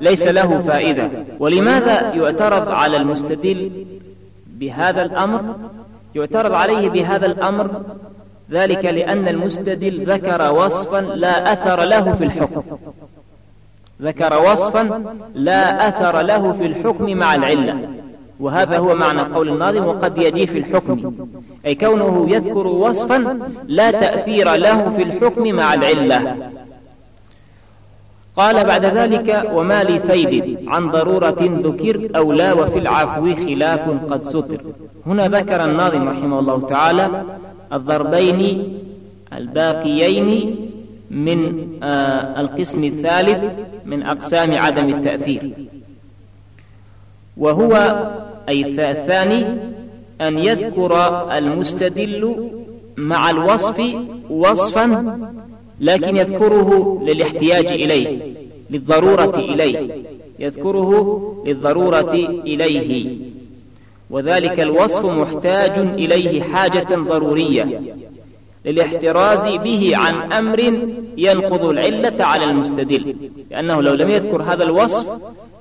ليس له فائدة. ولماذا يعترض على المستدل بهذا الأمر؟ يعترض عليه بهذا الأمر ذلك لأن المستدل ذكر وصفا لا أثر له في الحكم. ذكر وصفا لا أثر له في الحكم مع العلة. وهذا هو معنى قول الناظم وقد يجي في الحكم. أي كونه يذكر وصفا لا تأثير له في الحكم مع العلة. قال بعد ذلك وما لي فيد عن ضرورة ذكر أو لا وفي العفو خلاف قد ستر. هنا ذكر الناظم رحمه الله تعالى الضربين الباقيين من آه القسم الثالث من أقسام عدم التأثير. وهو أي الثاني أن يذكر المستدل مع الوصف وصفا لكن يذكره للاحتياج إليه للضرورة إليه. يذكره للضرورة إليه. وذلك الوصف محتاج إليه حاجة ضرورية. للاحتراز به عن أمر ينقض العلة على المستدل. لأنه لو لم يذكر هذا الوصف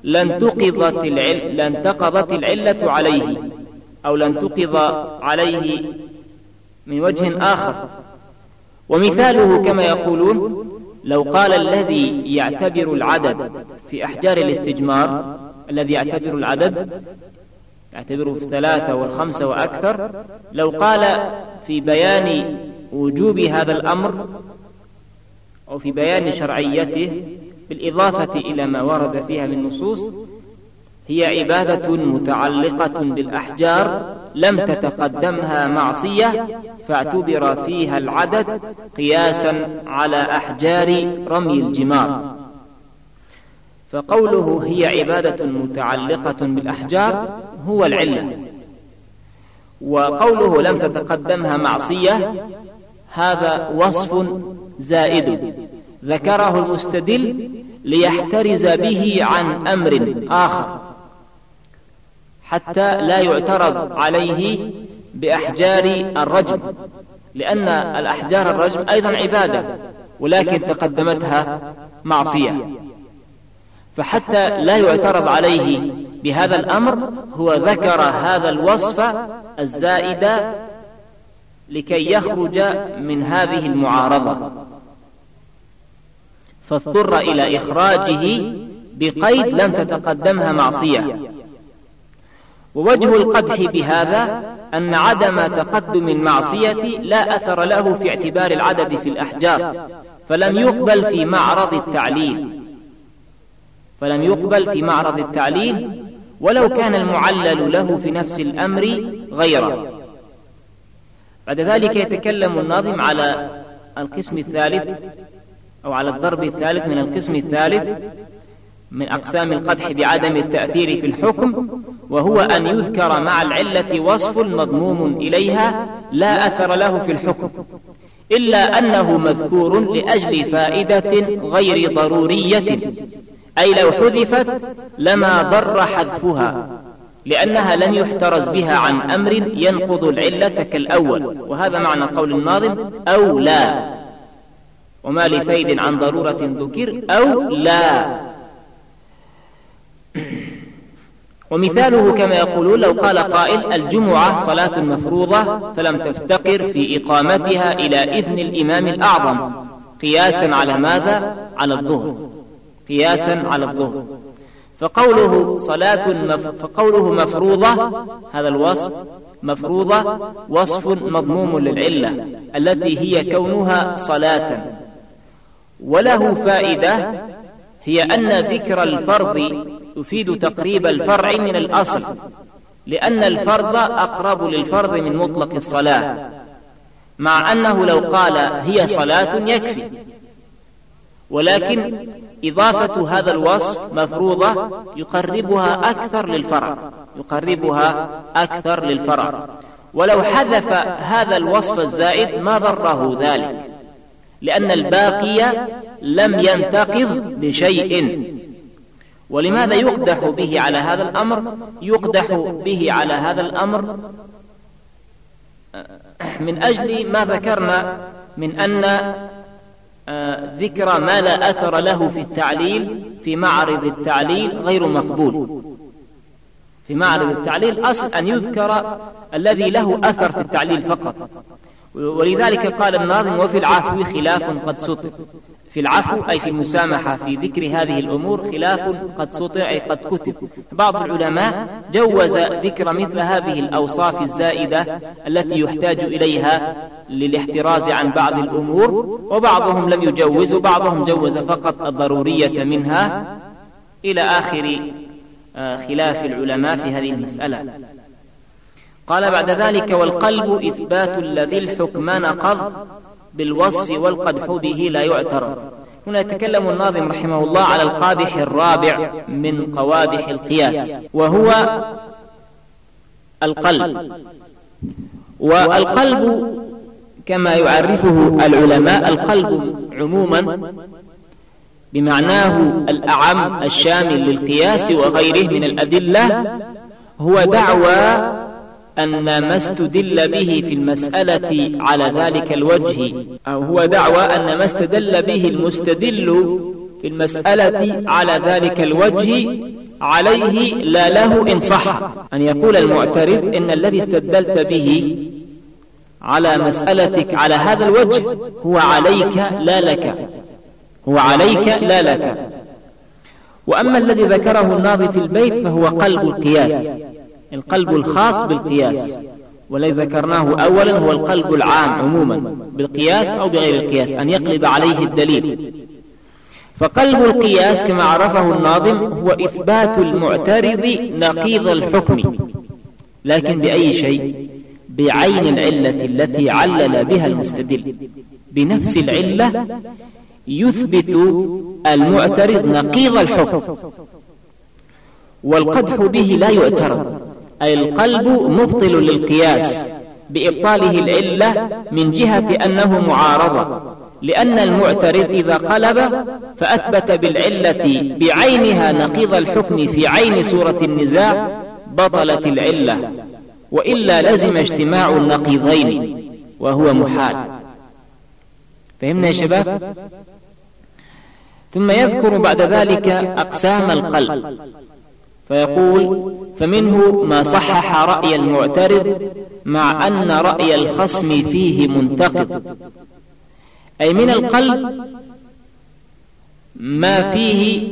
لانتقضت العل لانتقضت العلة عليه أو لانتقض عليه من وجه آخر. ومثاله كما يقولون لو قال الذي يعتبر العدد في أحجار الاستجمار الذي يعتبر العدد يعتبره في ثلاثة والخمسة وأكثر. لو قال في بيان وجوب هذا الأمر أو في بيان شرعيته بالإضافة إلى ما ورد فيها من نصوص هي عبادة متعلقة بالأحجار لم تتقدمها معصية فاعتبر فيها العدد قياسا على أحجار رمي الجمار. فقوله هي عبادة متعلقة بالأحجار هو العلة. وقوله لم تتقدمها معصية هذا وصف زائد. ذكره المستدل ليحترز به عن أمر آخر. حتى لا يعترض عليه بأحجار الرجم لأن الأحجار الرجم أيضا عبادة ولكن تقدمتها معصية. فحتى لا يعترض عليه بهذا الأمر هو ذكر هذا الوصف الزائد لكي يخرج من هذه المعارضة. فاضطر إلى إخراجه بقيد لم تتقدمها معصية. ووجه القدح بهذا أن عدم تقدم المعصية لا أثر له في اعتبار العدد في الأحجار فلم يقبل في معرض التعليل. فلم يقبل في معرض التعليل ولو كان المعلل له في نفس الأمر غيره. بعد ذلك يتكلم الناظم على القسم الثالث أو على الضرب الثالث من القسم الثالث من أقسام القدح بعدم التأثير في الحكم وهو أن يذكر مع العلة وصف مضموم إليها لا أثر له في الحكم. إلا أنه مذكور لأجل فائدة غير ضرورية. أي لو حذفت لما ضر حذفها. لأنها لم يحترز بها عن أمر ينقض العلة كالأول. وهذا معنى قول الناظم أو لا. وما لفيد عن ضرورة ذكر أو لا. ومثاله كما يقولون لو قال قائل الجمعة صلاة مفروضة فلم تفتقر في إقامتها إلى إذن الإمام الأعظم. قياسا على ماذا؟ على الظهر. قياسا على الظهر. فقوله صلاة مف... فقوله مفروضة هذا الوصف مفروضة وصف مضموم للعلة التي هي كونها صلاة. وله فائدة هي أن ذكر الفرض يفيد تقريب الفرع من الأصل لأن الفرض أقرب للفرض من مطلق الصلاة مع أنه لو قال هي صلاة يكفي. ولكن إضافة هذا الوصف مفروضة يقربها أكثر للفرع يقربها أكثر للفرع. ولو حذف هذا الوصف الزائد ما ضره ذلك لأن الباقي لم ينتقض بشيء. ولماذا يقدح به على هذا الأمر؟ يقدح به على هذا الأمر. من أجل ما ذكرنا من أن آه، ذكر ما لا أثر له في التعليل في معرض التعليل غير مقبول. في معرض التعليل أصل أن يذكر الذي له أثر في التعليل فقط. ولذلك قال الناظم وفي العفو خلاف قد سطر. في العفو أي في المسامحة في ذكر هذه الأمور خلاف قد سطع قد كتب. بعض العلماء جوز ذكر مثل هذه الأوصاف الزائدة التي يحتاج إليها للاحتراز عن بعض الأمور وبعضهم لم يجوز وبعضهم جوز فقط الضرورية منها إلى آخر آه، خلاف العلماء في هذه المسألة. قال بعد ذلك والقلب إثبات الذي الحكم نقض. بالوصف والقدح به لا يعترض. هنا يتكلم الناظم رحمه الله على القادح الرابع من قوادح القياس وهو القلب. والقلب كما يعرفه العلماء القلب عموما بمعناه الأعم الشامل للقياس وغيره من الأدلة هو دعوى أن ما استدل به في المسألة على ذلك الوجه أو هو دعوى أن ما استدل به المستدل في المسألة على ذلك الوجه عليه لا له إن صح. أن يقول المعترض إن الذي استدلت به على مسألتك على هذا الوجه هو عليك لا لك. هو عليك لا لك. وأما الذي ذكره الناظي في البيت فهو قلب القياس. القلب الخاص بالقياس والذي ذكرناه أولا هو القلب العام عموما بالقياس أو بغير القياس أن يقلب عليه الدليل. فقلب القياس كما عرفه الناظم هو إثبات المعترض نقيض الحكم لكن بأي شيء؟ بعين العلة التي علل بها المستدل. بنفس العلة يثبت المعترض نقيض الحكم والقدح به لا يعترض. أي القلب مبطل للقياس بإبطاله العلة من جهة أنه معارضة لأن المعترض إذا قلب فأثبت بالعلة بعينها نقيض الحكم في عين سورة النزاع بطلت العلة وإلا لزم اجتماع النقيضين وهو محال. فهمنا يا شباب؟ ثم يذكر بعد ذلك أقسام القلب. فيقول فمنه ما صحح رأي المعترض مع أن رأي الخصم فيه منتقد. أي من القلب ما فيه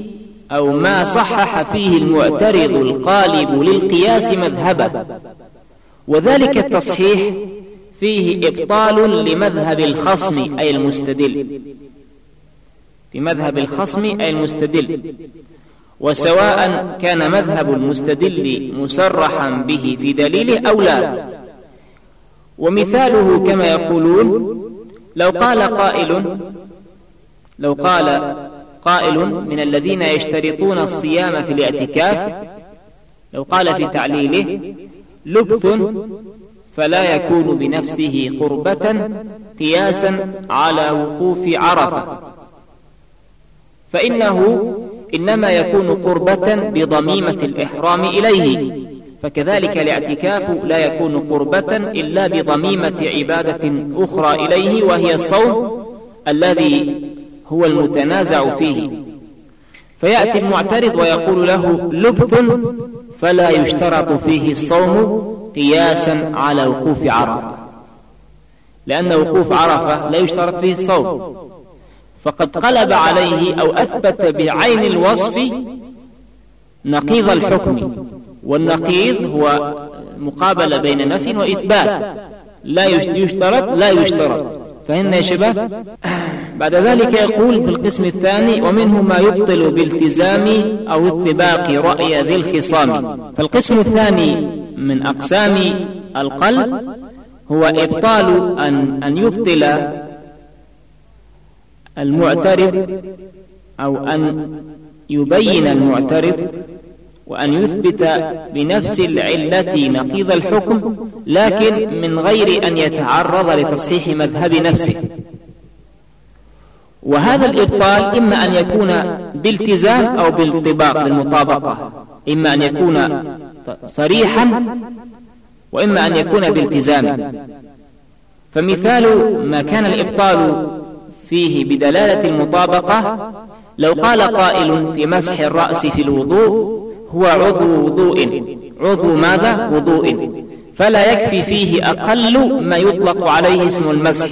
أو ما صحح فيه المعترض القالب للقياس مذهبه. وذلك التصحيح فيه إبطال لمذهب الخصم أي المستدل. في مذهب الخصم أي المستدل. وسواء كان مذهب المستدل مسرحا به في دليله أو لا. ومثاله كما يقولون لو قال قائل لو قال قائل من الذين يشترطون الصيام في الاعتكاف لو قال في تعليله لبث فلا يكون بنفسه قربة قياسا على وقوف عرفة. فإنه إنما يكون قربة بضميمة الإحرام إليه. فكذلك الاعتكاف لا يكون قربة إلا بضميمة عبادة أخرى إليه. وهي الصوم الذي هو المتنازع فيه. فيأتي المعترض ويقول له لبث فلا يشترط فيه الصوم قياسا على وقوف عرفة. لأن وقوف عرفة لا يشترط فيه الصوم. فقد قلب عليه أو أثبت بعين الوصف نقيض الحكم. والنقيض هو مقابلة بين نفي وإثبات. لا يشترط لا يشترط. فهمنا يا شباب بعد ذلك يقول في القسم الثاني ومنه ما يبطل بالتزام أو اتباق رأي ذي الخصام. فالقسم الثاني من أقسام القلب هو إبطال أن, أن يبطل المعترض أو أن يبين المعترض وأن يثبت بنفس العلة نقيض الحكم لكن من غير أن يتعرض لتصحيح مذهب نفسه. وهذا الإبطال إما أن يكون بالتزام أو بالطباق بالمطابقة. إما أن يكون صريحا وإما أن يكون بالتزام. فمثال ما كان الإبطال فيه بدلالة المطابقة لو قال قائل في مسح الرأس في الوضوء هو عضو وضوء. عضو ماذا؟ وضوء. فلا يكفي فيه أقل ما يطلق عليه اسم المسح.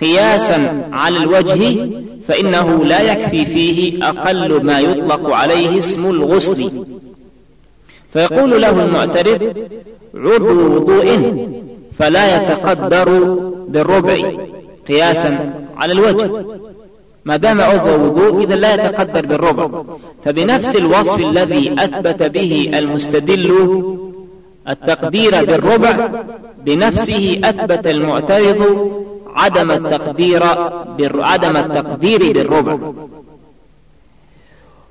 قياسا على الوجه فإنه لا يكفي فيه أقل ما يطلق عليه اسم الغسل. فيقول له المعترف عضو وضوء فلا يتقدر بالربع. قياسا على الوجه. ما دام عضو وضوء إذا لا يتقدر بالربع. فبنفس الوصف الذي أثبت به المستدل التقدير بالربع بنفسه أثبت المعترض عدم التقدير عدم التقدير بالربع.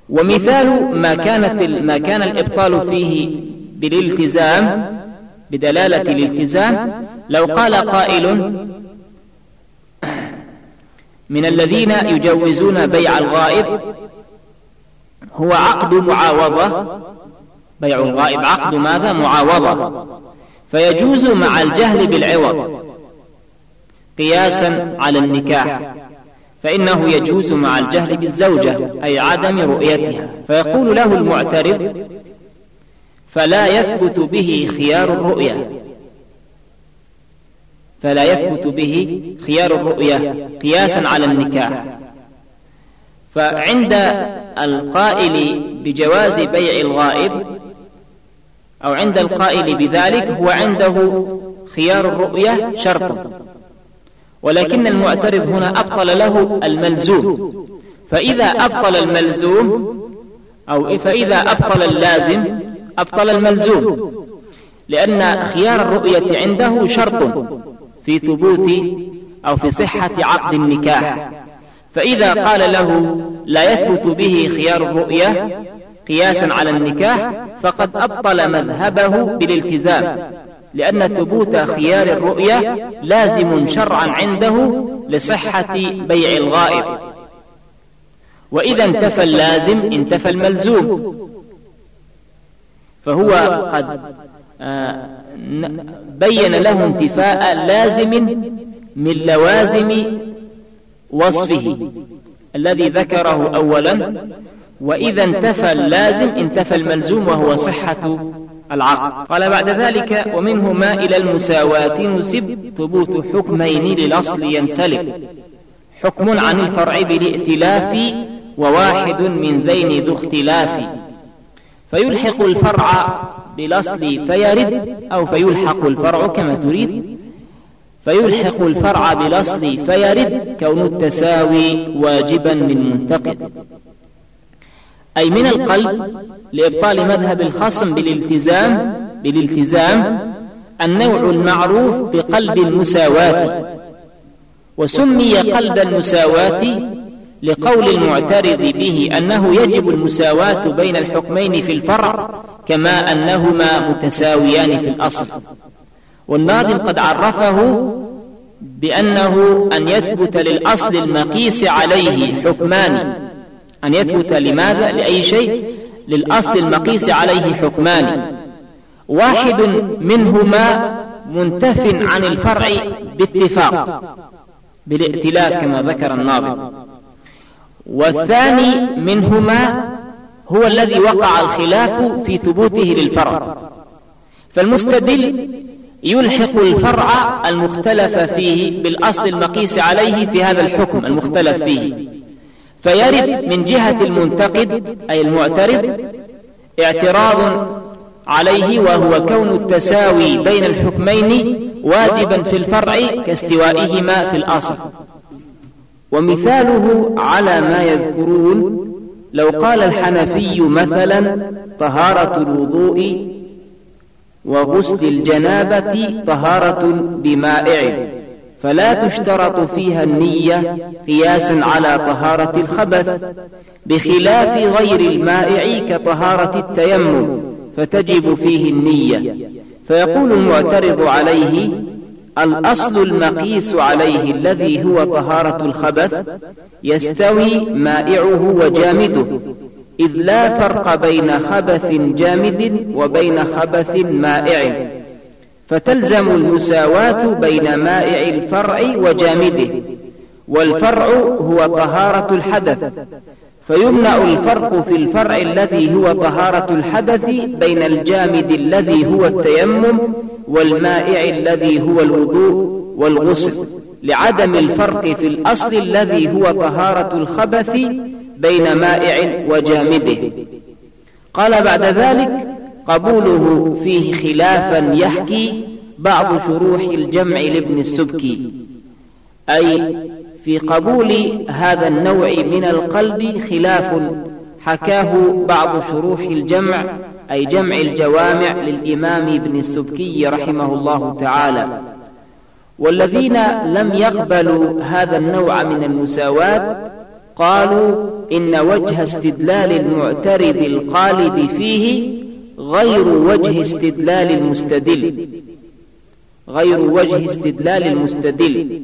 ومثال ما كانت ما كان الإبطال فيه بالالتزام بدلالة الالتزام لو قال قائل من الذين يجوزون بيع الغائب هو عقد معاوضة. بيع الغائب عقد ماذا؟ معاوضة. فيجوز مع الجهل بالعوض قياسا على النكاح فإنه يجوز مع الجهل بالزوجة أي عدم رؤيتها. فيقول له المعترض فلا يثبت به خيار الرؤية فلا يثبت به خيار الرؤية قياسا على النكاح. فعند القائل بجواز بيع الغائب أو عند القائل بذلك هو عنده خيار الرؤية شرط ولكن المعترض هنا أبطل له الملزوم. فإذا أبطل الملزوم أو فإذا أبطل اللازم أبطل الملزوم. لأن خيار الرؤية عنده شرط. في ثبوت أو في صحة عقد النكاح. فإذا قال له لا يثبت به خيار الرؤية قياسا على النكاح فقد أبطل مذهبه بالالتزام لأن ثبوت خيار الرؤية لازم شرعا عنده لصحة بيع الغائب. وإذا انتفى اللازم انتفى الملزوم. فهو قد آه، بين له انتفاء لازم من لوازم وصفه الذي ذكره أولا وإذا انتفى اللازم انتفى الملزوم وهو صحة العقد. قال بعد ذلك ومنه ما إلى المساواة نسب ثبوت حكمين للأصل ينسلب. حكم عن الفرع بالائتلاف وواحد من ذين ذو اختلاف. فيلحق الفرع بالأصل فيرد أو فيلحق الفرع كما تريد. فيلحق الفرع بالأصل فيرد كون التساوي واجبا من منتقد أي من القلب لإبطال مذهب الخصم بالالتزام بالالتزام النوع المعروف بقلب المساواة. وسمي قلب المساواة لقول المعترض به أنه يجب المساواة بين الحكمين في الفرع. كما أنهما متساويان في الأصل. والناظم قد عرفه بأنه أن يثبت للأصل المقيس عليه حكمان. أن يثبت لماذا؟ لأي شيء؟ للأصل المقيس عليه حكمان. واحد منهما منتف عن الفرع باتفاق بالائتلاف كما ذكر الناظم. والثاني منهما هو الذي وقع الخلاف في ثبوته للفرع. فالمستدل يلحق الفرع المختلف فيه بالأصل المقيس عليه في هذا الحكم المختلف فيه. فيرد من جهة المنتقد أي المعترض اعتراض عليه وهو كون التساوي بين الحكمين واجبا في الفرع كاستوائهما في الأصل. ومثاله على ما يذكرون لو قال الحنفي مثلا طهارة الوضوء وغسل الجنابة طهارة بمائع فلا تشترط فيها النية قياسا على طهارة الخبث بخلاف غير المائع كطهارة التيمم فتجب فيه النية. فيقول المعترض عليه الأصل المقيس عليه الذي هو طهارة الخبث يستوي مائعه وجامده إذ لا فرق بين خبث جامد وبين خبث مائع فتلزم المساواة بين مائع الفرع وجامده والفرع هو طهارة الحدث فيمنع الفرق في الفرع الذي هو طهارة الحدث بين الجامد الذي هو التيمم والمائع الذي هو الوضوء والغسل لعدم الفرق في الأصل الذي هو طهارة الخبث بين مائع وجامده. قال بعد ذلك قبوله فيه خلافا يحكي بعض شروح الجمع لابن السبكي. أي في قبول هذا النوع من القلب خلاف حكاه بعض شروح الجمع أي جمع الجوامع للإمام ابن السبكي رحمه الله تعالى. والذين لم يقبلوا هذا النوع من المساواة قالوا إن وجه استدلال المعترض القالب فيه غير وجه استدلال المستدل. غير وجه استدلال المستدل.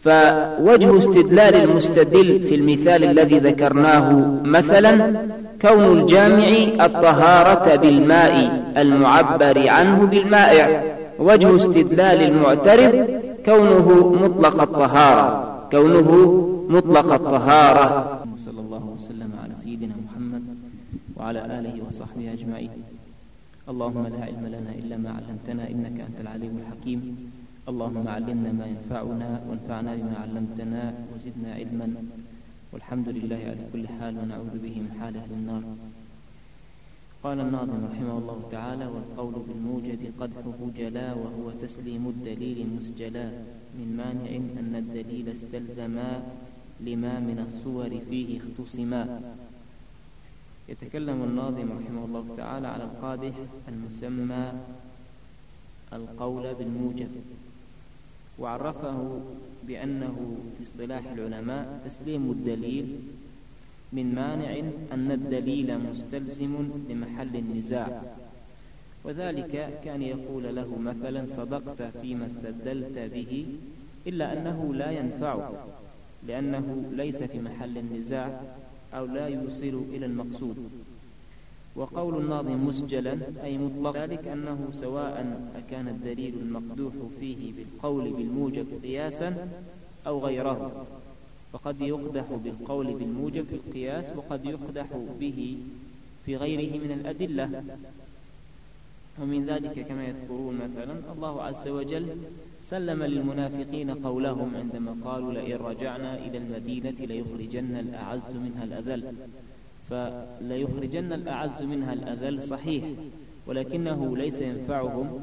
فوجه استدلال المستدل في المثال الذي ذكرناه مثلا كون الجامع الطهارة بالماء المعبر عنه بالمائع. وجه استدلال المعترض كونه مطلق الطهارة. كونه مطلق الطهارة. صلى الله وسلم على سيدنا محمد وعلى آله وصحبه أجمعين. اللهم لا علم لنا إلا ما علمتنا إنك أنت العليم الحكيم. اللهم علمنا ما ينفعنا وانفعنا بما علمتنا وزدنا علما. والحمد لله على كل حال ونعوذ به من حالة النار. قال الناظم رحمه الله تعالى والقول بالموجد قدحه جلا وهو تسليم الدليل مسجلا. من مانع أن الدليل استلزما لما من الصور فيه اختصما. يتكلم الناظم رحمه الله تعالى على القادح المسمى القول بالموجب وعرفه بأنه في اصطلاح العلماء تسليم الدليل من مانع أن الدليل مستلزم لمحل النزاع. وذلك كان يقول له مثلا صدقت فيما استدلت به إلا أنه لا ينفع لأنه ليس في محل النزاع أو لا يوصل إلى المقصود. وقول الناظم مسجلا أي مطلق ذلك أنه سواء أكان الدليل المقدوح فيه بالقول بالموجب قياسا أو غيره. فقد يقدح بالقول بالموجب في القياس وقد يقدح به في غيره من الأدلة. ومن ذلك كما يذكرون مثلا الله عز وجل سلم للمنافقين قولهم عندما قالوا لئن رجعنا إلى المدينة ليخرجن الأعز منها الأذل. فليخرجن الأعز منها الأذل صحيح ولكنه ليس ينفعهم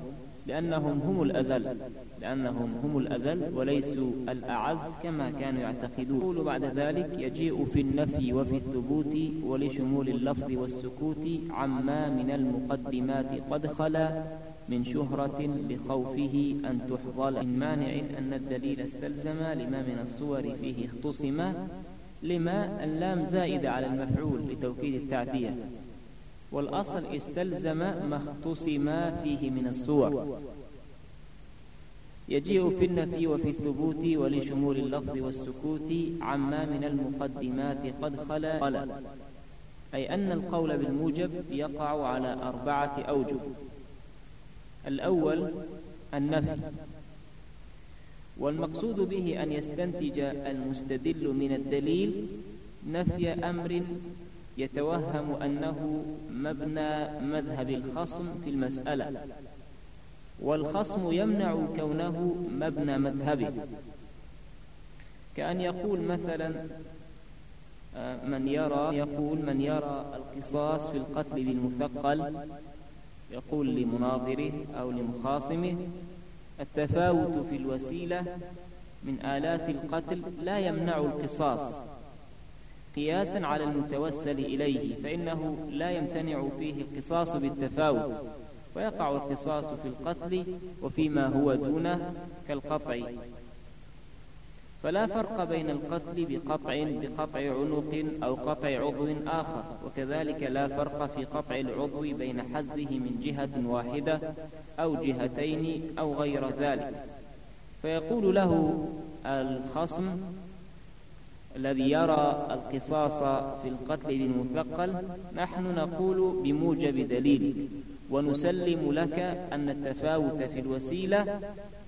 لأنهم هم الأذل لأنهم هم الأذل وليسوا الأعز كما كانوا يعتقدون. يقول بعد ذلك يجيء في النفي وفي الثبوت ولشمول اللفظ والسكوت عما من المقدمات قد خلا من شهرة لخوفه أن تحظل. من مانع أن الدليل استلزم لما من الصور فيه اختصم لما اللام زائدة على المفعول لتوكيد التعدية والأصل استلزم ما اختصم فيه من الصور. يجيء في النفي وفي الثبوت ولشمول اللفظ والسكوت عما من المقدمات قد خلا. أي أن القول بالموجب يقع على أربعة أوجه. الأول النفي. والمقصود به أن يستنتج المستدل من الدليل نفي أمر يتوهم أنه مبنى مذهب الخصم في المسألة والخصم يمنع كونه مبنى مذهبه. كأن يقول مثلا آه، من يرى يقول من يرى القصاص في القتل بالمثقل يقول لمناظره أو لمخاصمه التفاوت في الوسيلة من آلات القتل لا يمنع القصاص. قياسا على المتوسل إليه فإنه لا يمتنع فيه القصاص بالتفاوت ويقع القصاص في القتل وفيما هو دونه كالقطع. فلا فرق بين القتل بقطع بقطع عنق أو قطع عضو آخر وكذلك لا فرق في قطع العضو بين حزه من جهة واحدة أو جهتين أو غير ذلك. فيقول له الخصم الذي يرى القصاص في القتل للمثقل نحن نقول بموجب دليل ونسلم لك أن التفاوت في الوسيلة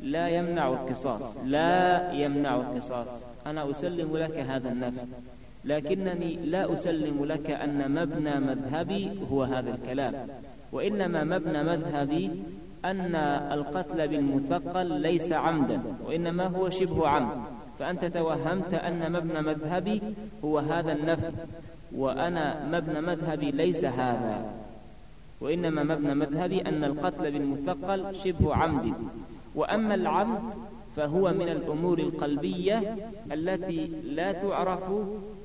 لا يمنع القصاص. لا يمنع القصاص. أنا أسلم لك هذا النفي. لكنني لا أسلم لك أن مبنى مذهبي هو هذا الكلام. وإنما مبنى مذهبي أن القتل بالمثقل ليس عمدا وإنما هو شبه عمد. فأنت توهمت أن مبنى مذهبي هو هذا النفي وأنا مبنى مذهبي ليس هذا. وإنما مبنى مذهبي أن القتل بالمثقل شبه عمد. وأما العمد فهو من الأمور القلبية التي لا تعرف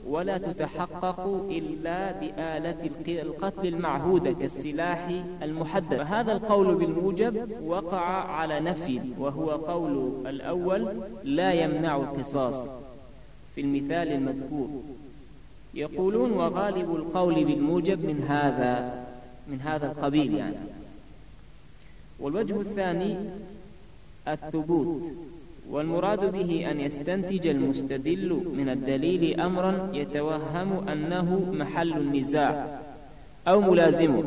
ولا تتحقق إلا بآلة القتل المعهودة كالسلاح المحدد فهذا القول بالموجب وقع على نفي وهو قول الأول لا يمنع القصاص. في المثال المذكور. يقولون وغالب القول بالموجب من هذا من هذا القبيل يعني. والوجه الثاني الثبوت والمراد به أن يستنتج المستدل من الدليل أمرا يتوهم أنه محل النزاع أو ملازمه.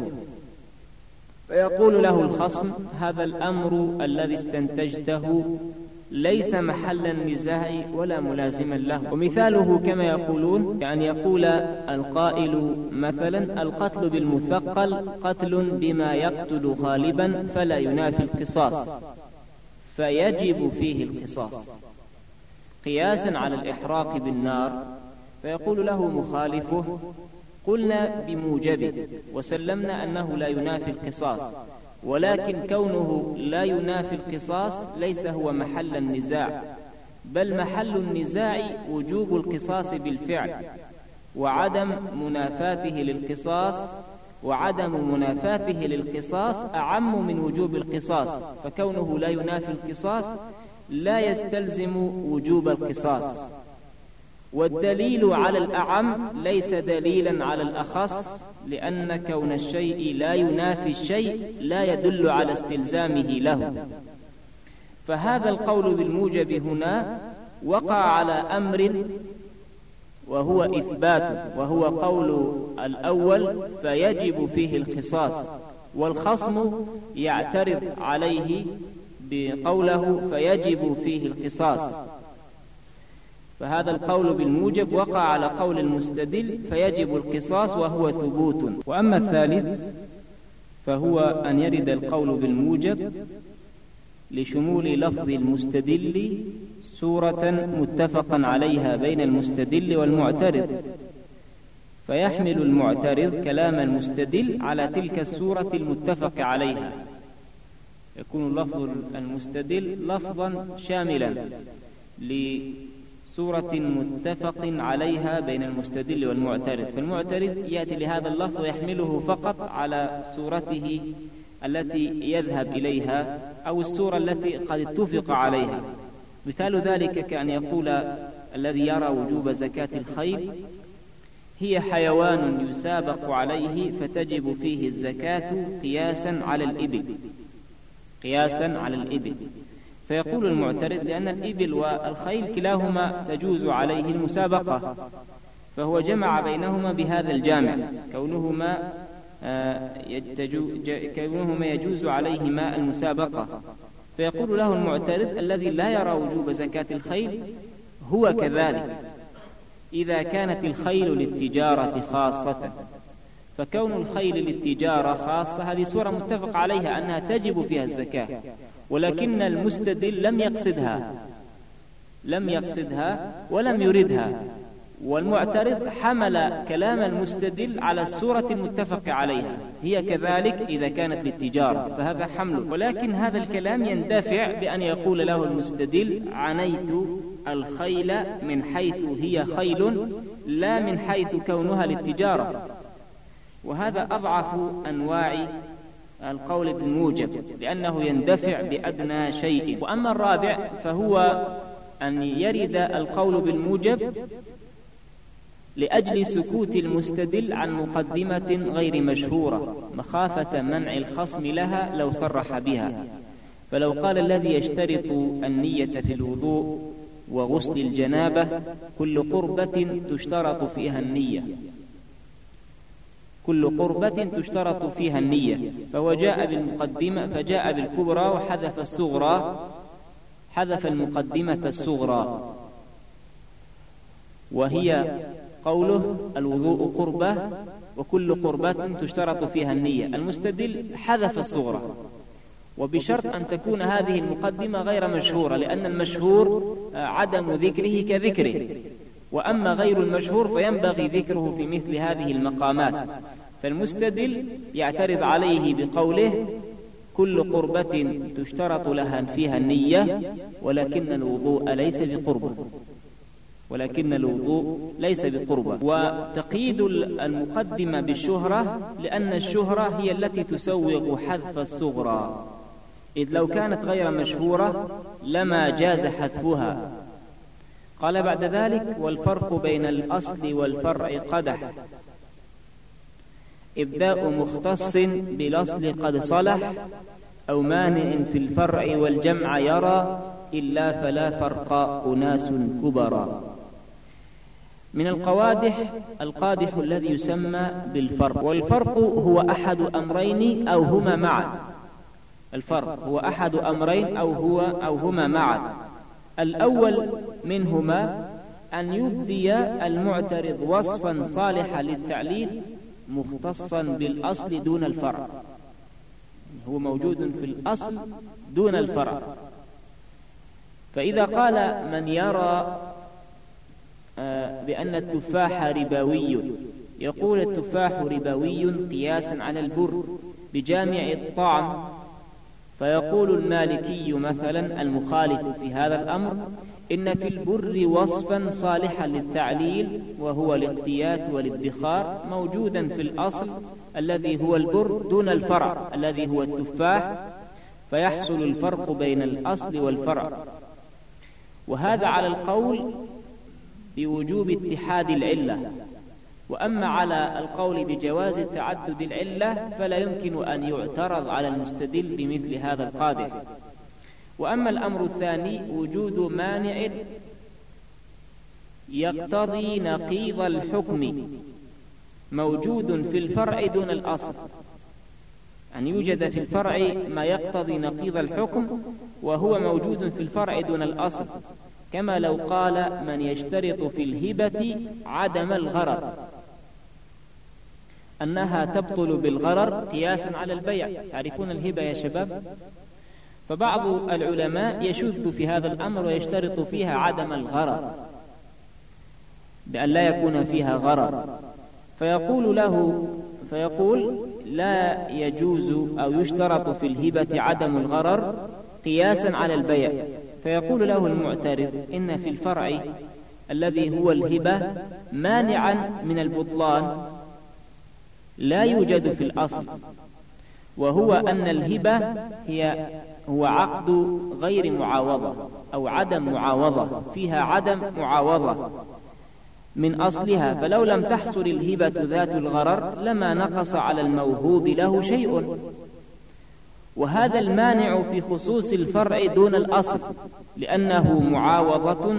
فيقول له الخصم هذا الأمر الذي استنتجته ليس محل النزاع ولا ملازما له. ومثاله كما يقولون يعني يقول القائل مثلا القتل بالمثقل قتل بما يقتل غالبا فلا ينافي القصاص. فيجب فيه القصاص. قياسا على الإحراق بالنار فيقول له مخالفه قلنا بموجبه وسلمنا أنه لا ينافي القصاص ولكن كونه لا ينافي القصاص ليس هو محل النزاع بل محل النزاع وجوب القصاص بالفعل وعدم منافاته للقصاص وعدم منافاته للقصاص أعم من وجوب القصاص فكونه لا ينافي القصاص لا يستلزم وجوب القصاص. والدليل على الأعم ليس دليلا على الأخص لأن كون الشيء لا ينافي الشيء لا يدل على استلزامه له. فهذا القول بالموجب هنا وقع على أمر وهو إثبات وهو قول الأول فيجب فيه القصاص والخصم يعترض عليه بقوله فيجب فيه القصاص فهذا القول بالموجب وقع على قول المستدل فيجب القصاص وهو ثبوت. وأما الثالث فهو أن يرد القول بالموجب لشمول لفظ المستدل سورة متفقا عليها بين المستدل والمعترض. فيحمل المعترض كلام المستدل على تلك السورة المتفق عليها. يكون لفظ المستدل لفظا شاملا لسورة متفق عليها بين المستدل والمعترض. فالمعترض يأتي لهذا اللفظ ويحمله فقط على سورته التي يذهب إليها أو السورة التي قد اتفق عليها. مثال ذلك كأن يقول الذي يرى وجوب زكاة الخيل هي حيوان يسابق عليه فتجب فيه الزكاة قياسا على الإبل قياسا على الإبل. فيقول المعترض لأن الإبل والخيل كلاهما تجوز عليه المسابقة فهو جمع بينهما بهذا الجامع. كونهما آه، كونهما يجوز عليهما المسابقة. فيقول له المعترض الذي لا يرى وجوب زكاة الخيل هو كذلك. إذا كانت الخيل للتجارة خاصة فكون الخيل للتجارة خاصة هذه سورة متفق عليها أنها تجب فيها الزكاة ولكن المستدل لم يقصدها لم يقصدها ولم يردها والمعترض حمل كلام المستدل على السورة المتفق عليها. هي كذلك إذا كانت للتجارة فهذا حمل. ولكن هذا الكلام يندفع بأن يقول له المستدل عنيت الخيل من حيث هي خيل لا من حيث كونها للتجارة. وهذا أضعف أنواع القول بالموجب لأنه يندفع بأدنى شيء. وأما الرابع فهو أن يرد القول بالموجب لأجل سكوت المستدل عن مقدمة غير مشهورة مخافة منع الخصم لها لو صرح بها. فلو قال الذي يشترط النية في الوضوء وغسل الجنابة كل قربة تشترط فيها النية. كل قربة تشترط فيها النية. فهو جاء بالمقدمة فجاء بالكبرى وحذف الصغرى حذف المقدمة الصغرى. وهي قوله الوضوء قربة وكل قربة تشترط فيها النية. المستدل حذف الصغرى. وبشرط أن تكون هذه المقدمة غير مشهورة لأن المشهور عدم ذكره كذكره. وأما غير المشهور فينبغي ذكره في مثل هذه المقامات. فالمستدل يعترض عليه بقوله كل قربة تشترط لها فيها النية ولكن الوضوء ليس بقربة ولكن الوضوء ليس بقربة وتقييد المقدمة بالشهرة لأن الشهرة هي التي تسوغ حذف الصغرى. إذ لو كانت غير مشهورة لما جاز حذفها. قال بعد ذلك والفرق بين الأصل والفرع قدح. إبداء مختص بالأصل قد صلح أو مانع في الفرع والجمع يرى إلا فلا فرق أناس كبرا من القوادح القادح الذي يسمى بالفرق والفرق هو أحد أمرين أو هما معا. الفرق هو أحد أمرين أو هو أو هما معا. الأول منهما أن يبدي المعترض وصفا صالحا للتعليل مختصا بالأصل دون الفرع. هو موجود في الأصل دون الفرع. فإذا قال من يرى بأن التفاح ربوي يقول التفاح ربوي قياسا على البر بجامع الطعم. فيقول المالكي مثلا المخالف في هذا الأمر إن في البر وصفا صالحا للتعليل وهو الاقتيات والادخار موجودا في الأصل الذي هو البر دون الفرع الذي هو التفاح. فيحصل الفرق بين الأصل والفرع. وهذا على القول بوجوب اتحاد العلة. وأما على القول بجواز تعدد العلة فلا يمكن أن يعترض على المستدل بمثل هذا القادح. وأما الأمر الثاني وجود مانع يقتضي نقيض الحكم موجود في الفرع دون الأصل. أن يوجد في الفرع ما يقتضي نقيض الحكم وهو موجود في الفرع دون الأصل. كما لو قال من يشترط في الهبة عدم الغرر. أنها تبطل بالغرر قياسا على البيع. تعرفون الهبة يا شباب؟ فبعض العلماء يشذ في هذا الأمر ويشترط فيها عدم الغرر بأن لا يكون فيها غرر. فيقول له فيقول لا يجوز أو يشترط في الهبة عدم الغرر قياسا على البيع. فيقول له المعترض إن في الفرع الذي هو الهبة مانعا من البطلان لا يوجد في الأصل وهو أن الهبة هي هو عقد غير معاوضة أو عدم معاوضة فيها عدم معاوضة من أصلها فلو لم تحصل الهبة ذات الغرر لما نقص على الموهوب له شيء. وهذا المانع في خصوص الفرع دون الأصل لأنه معاوضة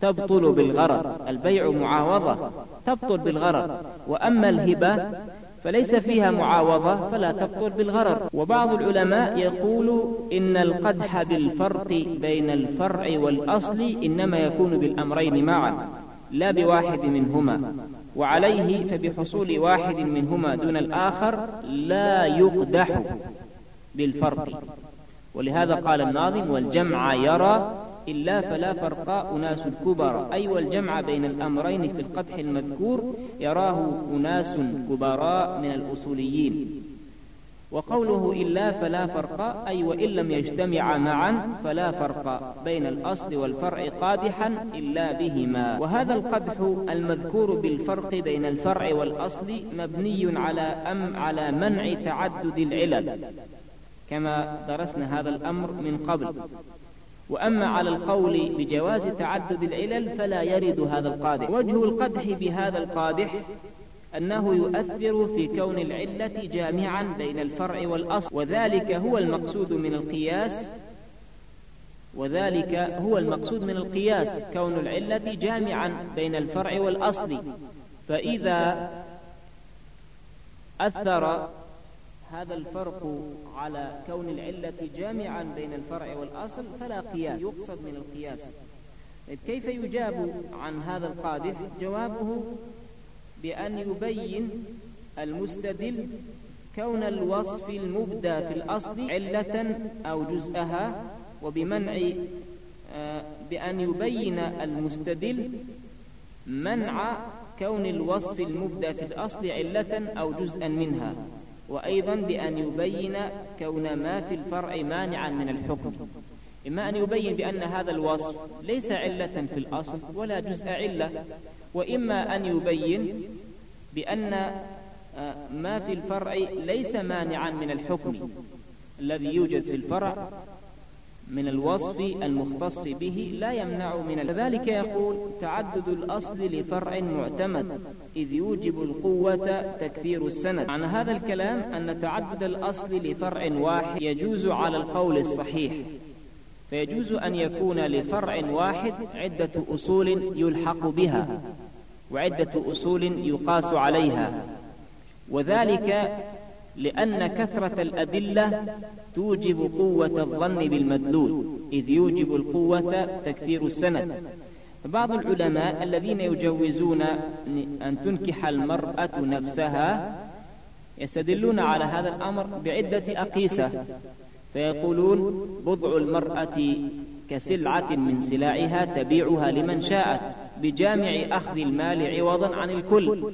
تبطل بالغرر البيع معاوضة تبطل بالغرر. وأما الهبة فليس فيها معاوضة فلا تبطل بالغرر. وبعض العلماء يقول إن القدح بالفرق بين الفرع والأصل إنما يكون بالأمرين معا لا بواحد منهما. وعليه فبحصول واحد منهما دون الآخر لا يقدح. بالفرق ولهذا قال الناظم والجمع يرى إلا فلا فرق أناس الكبر أي والجمع بين الأمرين في القدح المذكور يراه أناس كبراء من الأصوليين. وقوله إلا فلا فرق أي وإن لم يجتمع معا فلا فرق بين الأصل والفرع قادحا إلا بهما. وهذا القدح المذكور بالفرق بين الفرع والأصل مبني على أم على منع تعدد العلل. كما درسنا هذا الأمر من قبل. وأما على القول بجواز تعدد العلل فلا يرد هذا القادح. وجه القدح بهذا القادح أنه يؤثر في كون العلة جامعا بين الفرع والأصل. وذلك هو المقصود من القياس. وذلك هو المقصود من القياس. كون العلة جامعا بين الفرع والأصل. فإذا أثر هذا الفرق على كون العلة جامعا بين الفرع والأصل فلا قياس يقصد من القياس. كيف يجاب عن هذا القادح؟ جوابه بأن يبين المستدل كون الوصف المبدى في الأصل علة أو جزءها وبمنع آه، بأن يبين المستدل منع كون الوصف المبدى في الأصل علة أو جزءا منها. وأيضا بأن يبين كون ما في الفرع مانعا من الحكم. إما أن يبين بأن هذا الوصف ليس علة في الأصل ولا جزء علة وإما أن يبين بأن آه، ما في الفرع ليس مانعا من الحكم. الذي يوجد في الفرع من الوصف المختص به لا يمنع من ذلك يقول تعدد الأصل لفرع معتمد إذ يوجب القوة تكثير السند. عن هذا الكلام أن تعدد الأصل لفرع واحد يجوز على القول الصحيح. فيجوز أن يكون لفرع واحد عدة أصول يلحق بها وعدة أصول يقاس عليها. وذلك لأن كثرة الأدلة توجب قوة الظن بالمدلول إذ يوجب القوة تكثير السند. بعض العلماء الذين يجوزون أن تنكح المرأة نفسها يستدلون على هذا الأمر بعدة أقيسة. فيقولون بضع المرأة كسلعة من سلاعها تبيعها لمن شاءت بجامع أخذ المال عوضا عن الكل.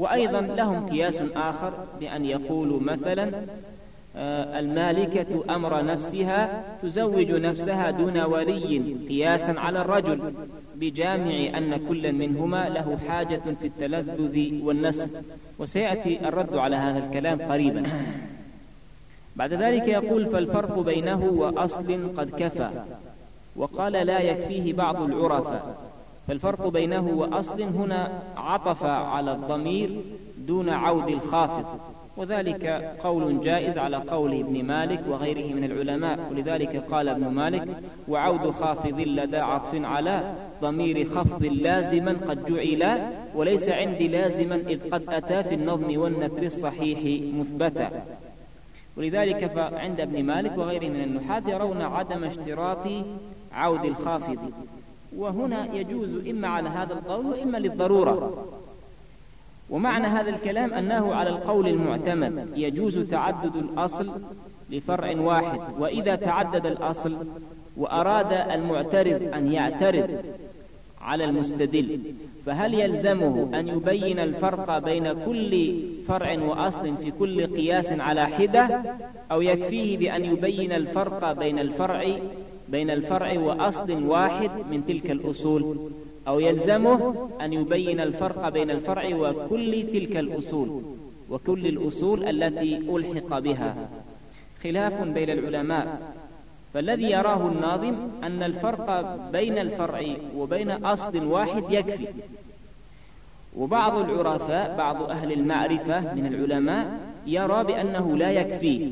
وأيضا لهم قياس آخر بأن يقولوا مثلا آه، المالكة أمر نفسها تزوج نفسها دون ولي قياسا على الرجل بجامع أن كل منهما له حاجة في التلذذ والنسل وسيأتي الرد على هذا الكلام قريبا. بعد ذلك يقول فالفرق بينه وأصل قد كفى. وقال لا يكفيه بعض العرفاء. فالفرق بينه وأصل هنا عطف على الضمير دون عود الخافض وذلك قول جائز على قول ابن مالك وغيره من العلماء. ولذلك قال ابن مالك وعود خافض لدى عطف على ضمير خفض لازما قد جعل وليس عندي لازما إذ قد أتى في النظم والنثر الصحيح مثبتا. ولذلك فعند ابن مالك وغيره من النحاة يرون عدم اشتراط عود الخافض. وهنا يجوز إما على هذا القول وإما للضرورة. ومعنى هذا الكلام أنه على القول المعتمد يجوز تعدد الأصل لفرع واحد وإذا تعدد الأصل وأراد المعترض أن يعترض على المستدل فهل يلزمه أن يبين الفرق بين كل فرع وأصل في كل قياس على حدة أو يكفيه بأن يبين الفرق بين الفرع بين الفرع وأصل واحد من تلك الأصول أو يلزمه أن يبين الفرق بين الفرع وكل تلك الأصول وكل الأصول التي ألحق بها. خلاف بين العلماء. فالذي يراه الناظم أن الفرق بين الفرع وبين أصل واحد يكفي. وبعض العرفاء بعض أهل المعرفة من العلماء يرى بأنه لا يكفي.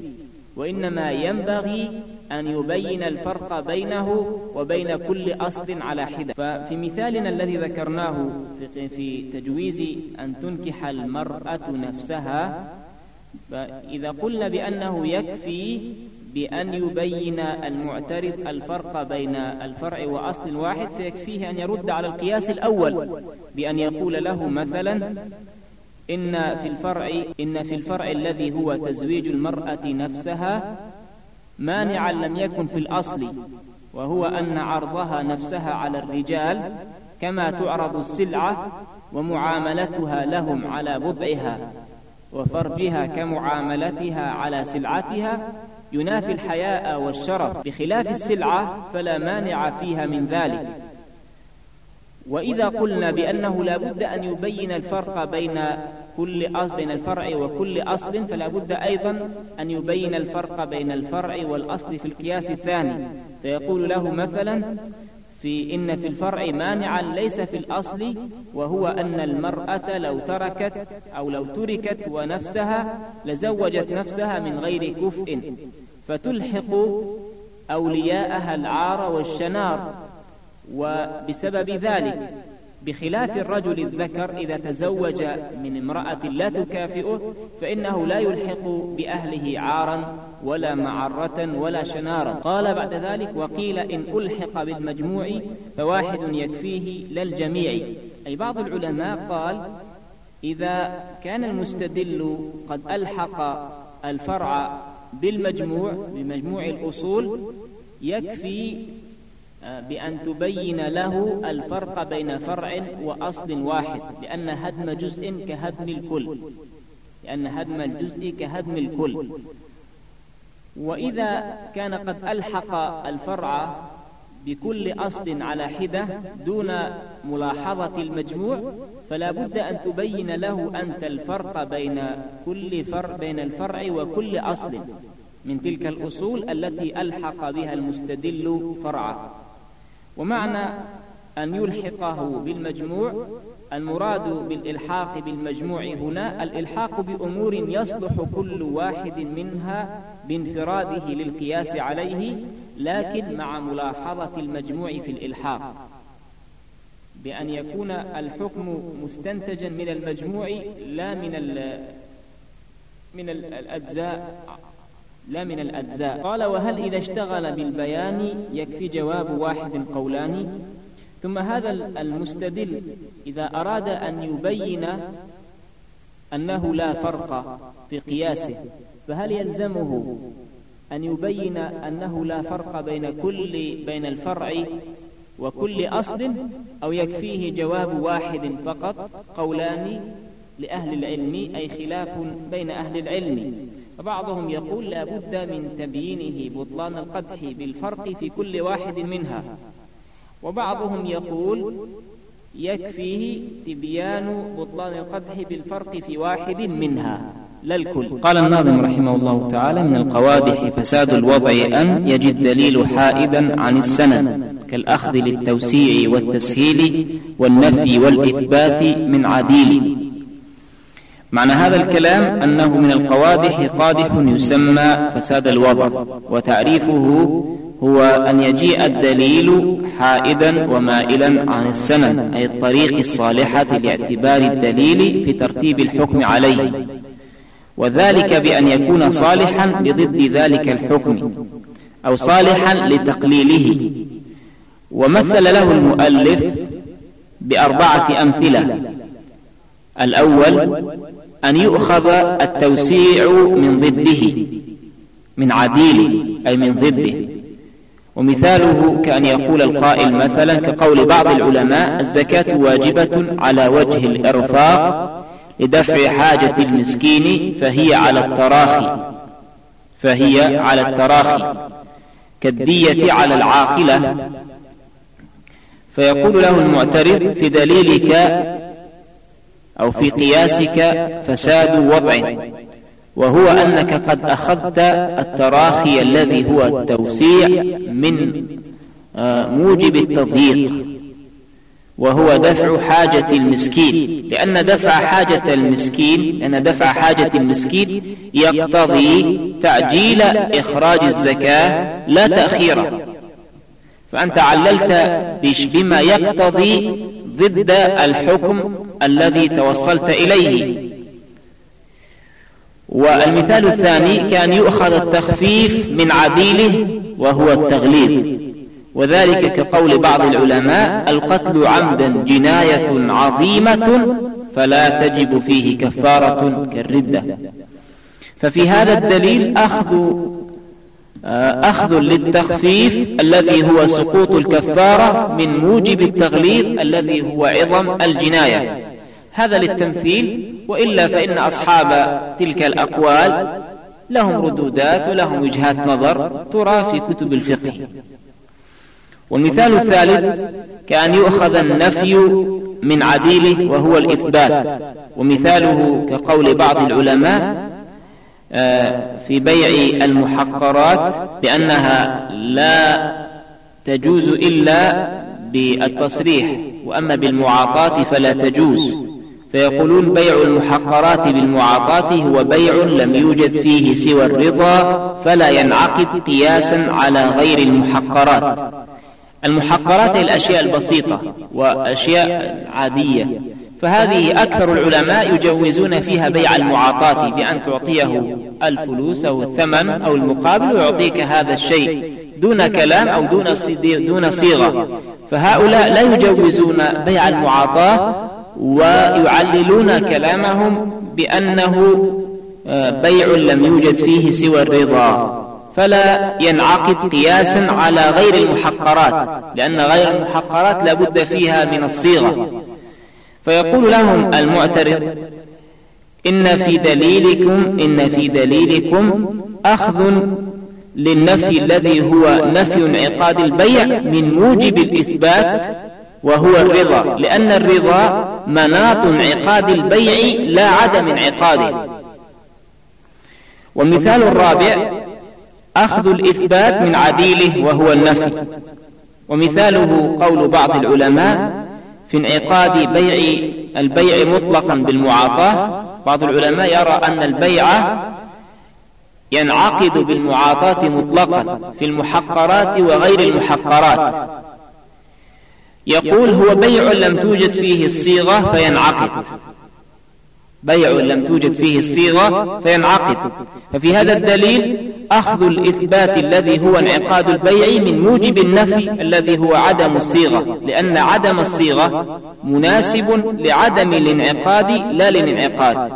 وإنما ينبغي أن يبين الفرق بينه وبين كل أصل على حدة. ففي مثالنا الذي ذكرناه في تجويز أن تنكح المرأة نفسها فإذا قلنا بأنه يكفي بأن يبين المعترض الفرق بين الفرع وأصل واحد فيكفيه أن يرد على القياس الأول بأن يقول له مثلا إن في الفرع إن في الفرع الذي هو تزويج المرأة نفسها مانعا لم يكن في الأصل وهو أن عرضها نفسها على الرجال كما تعرض السلعة ومعاملتها لهم على بضعها وفرجها كمعاملتها على سلعتها ينافي الحياء والشرف. بخلاف السلعة فلا مانع فيها من ذلك. وإذا قلنا بأنه لا بد أن يبين الفرق بين كل أصل بين الفرع وكل أصل فلا بد أيضا أن يبين الفرق بين الفرع والأصل في القياس الثاني. فيقول له مثلا في إن في الفرع مانعا ليس في الأصل وهو أن المرأة لو تركت أو لو تركت ونفسها لزوجت نفسها من غير كفء فتلحق أولياءها العار والشنار. وبسبب ذلك بخلاف الرجل الذكر إذا تزوج من امرأة لا تكافئه فإنه لا يلحق بأهله عارا ولا معرة ولا شنارا. قال بعد ذلك وقيل إن ألحق بالمجموع فواحد يكفيه لا الجميع أي بعض العلماء قال إذا كان المستدل قد ألحق الفرع بالمجموع بمجموع الأصول يكفي بأن تبين له الفرق بين فرع وأصل واحد لأن هدم جزء كهدم الكل. لأن هدم الجزء كهدم الكل. وإذا كان قد ألحق الفرع بكل أصل على حدة دون ملاحظة المجموع فلا بد أن تبين له أنت الفرق بين كل فرع بين الفرع وكل أصل. من تلك الأصول التي ألحق بها المستدل فرعه. ومعنى أن يلحقه بالمجموع المراد بالإلحاق بالمجموع هنا الإلحاق بأمور يصلح كل واحد منها بانفراده للقياس عليه لكن مع ملاحظة المجموع في الإلحاق. بأن يكون الحكم مستنتجا من المجموع لا من من الأجزاء لا من الأجزاء. قال وهل إذا اشتغل بالبيان يكفي جواب واحد قولان ثم هذا المستدل إذا أراد أن يبين أنه لا فرق في قياسه فهل يلزمه أن يبين أنه لا فرق بين كل بين الفرع وكل أصل أو يكفيه جواب واحد فقط قولان لأهل العلم أي خلاف بين أهل العلم؟ فبعضهم يقول لا بد من تبيينه بطلان القدح بالفرق في كل واحد منها. وبعضهم يقول يكفيه تبيان بطلان القدح بالفرق في واحد منها. لا الكل. قال الناظم رحمه الله تعالى من القوادح فساد الوضع أن يجد دليل حائدا عن السند كالأخذ للتوسيع والتسهيل والنفي والإثبات من عديل. معنى هذا الكلام أنه من القوادح قادح يسمى فساد الوضع وتعريفه هو أن يجيء الدليل حائدا ومائلا عن السنن أي الطريق الصالحة لاعتبار الدليل في ترتيب الحكم عليه. وذلك بأن يكون صالحا لضد ذلك الحكم أو صالحا لتقليله. ومثل له المؤلف بأربعة أمثلة. الأول أن يؤخذ التوسيع من ضده من عديل أي من ضده. ومثاله كأن يقول القائل مثلا كقول بعض العلماء الزكاة واجبة على وجه الإرفاق لدفع حاجة المسكين فهي على التراخي فهي على التراخي. كالدية على العاقلة. فيقول له المعترض في دليلك أو في قياسك فساد وضع. وهو أنك قد أخذت التراخي الذي هو التوسيع من آه، موجب التضييق. وهو دفع حاجة المسكين. لأن دفع حاجة المسكين لأن دفع حاجة المسكين يقتضي تعجيل إخراج الزكاة لا تأخيرا فأنت عللت بما يقتضي ضد الحكم. الذي توصلت إليه. والمثال الثاني كان يؤخذ التخفيف من عديله وهو التغليظ. وذلك كقول بعض العلماء القتل عمدا جناية عظيمة فلا تجب فيه كفارة كالردة. ففي هذا الدليل أخذ أخذ للتخفيف الذي هو سقوط الكفارة من موجب التغليظ الذي هو عظم الجناية. هذا للتمثيل وإلا فإن أصحاب تلك الأقوال لهم ردودات ولهم وجهات نظر ترى في كتب الفقه. والمثال الثالث كأن يؤخذ النفي من عديله وهو الإثبات ومثاله كقول بعض العلماء آه، في بيع المحقرات بأنها لا تجوز إلا بالتصريح وأما بالمعاطاة فلا تجوز. فيقولون بيع المحقرات بالمعاطاة هو بيع لم يوجد فيه سوى الرضا فلا ينعقد قياسا على غير المحقرات. المحقرات هي الأشياء البسيطة وأشياء عادية. فهذه أكثر العلماء يجوزون فيها بيع المعاطاة بأن تعطيه الفلوس أو الثمن أو المقابل ويعطيك هذا الشيء دون كلام أو دون دون صيغة. فهؤلاء لا يجوزون بيع المعاطاة ويعللون كلامهم بأنه آه، بيع لم يوجد فيه سوى الرضا. فلا ينعقد قياسا على غير المحقرات لأن غير المحقرات لا بد فيها من الصيغة. فيقول لهم المعترض إن في دليلكم إن في دليلكم أخذ للنفي الذي هو نفي انعقاد البيع من موجب الإثبات وهو الرضا لأن الرضا مناط انعقاد البيع لا عدم انعقاده. والمثال الرابع أخذ الإثبات من عديله وهو النفي. ومثاله قول بعض العلماء في انعقاد بيع البيع مطلقا بالمعاطاة بعض العلماء يرى أن البيع ينعقد بالمعاطاة مطلقا في المحقرات وغير المحقرات. يقول هو بيع لم توجد فيه الصيغة فينعقد. بيع لم توجد فيه الصيغة فينعقد. ففي هذا الدليل أخذ الإثبات الذي هو انعقاد البيع من موجب النفي الذي هو عدم الصيغة لأن عدم الصيغة مناسب لعدم الانعقاد لا للانعقاد.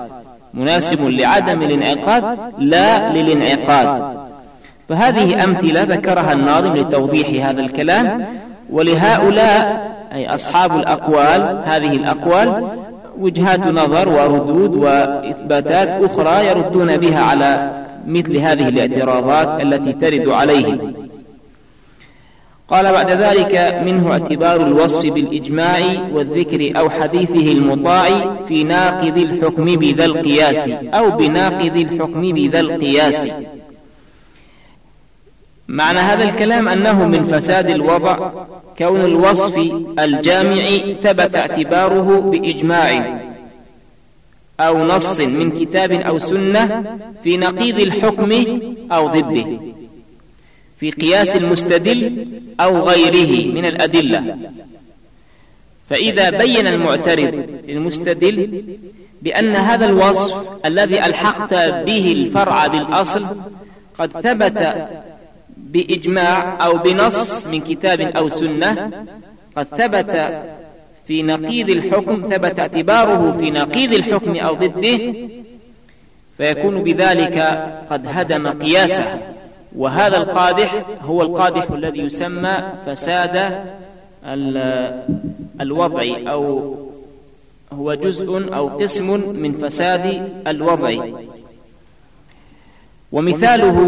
مناسب لعدم الانعقاد لا للانعقاد. فهذه أمثلة ذكرها الناظم لتوضيح هذا الكلام ولهؤلاء أي أصحاب الأقوال هذه الأقوال وجهات نظر وردود وإثباتات أخرى يردون بها على مثل هذه الاعتراضات التي ترد عليه قال بعد ذلك منه اعتبار الوصف بالإجماع والذكر أو حديثه المطاع في ناقض الحكم بذا القياس أو بناقض الحكم بذا القياس. معنى هذا الكلام أنه من فساد الوضع كون الوصف الجامع ثبت اعتباره بإجماع أو نص من كتاب أو سنة في نقيض الحكم أو ضده في قياس المستدل أو غيره من الأدلة. فإذا بين المعترض للمستدل بأن هذا الوصف الذي ألحقت به الفرع بالأصل قد ثبت بإجماع أو بنص من كتاب أو سنة قد ثبت في نقيض الحكم ثبت اعتباره في نقيض الحكم أو ضده فيكون بذلك قد هدم قياسه. وهذا القادح هو القادح الذي يسمى فساد الوضع أو هو جزء أو قسم من فساد الوضع. ومثاله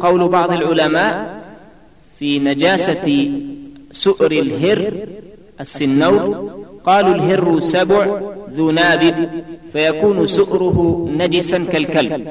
قول بعض العلماء في نجاسة سؤر الهر السنور قالوا الهر سبع ذو ناب فيكون سؤره نجسا كالكلب.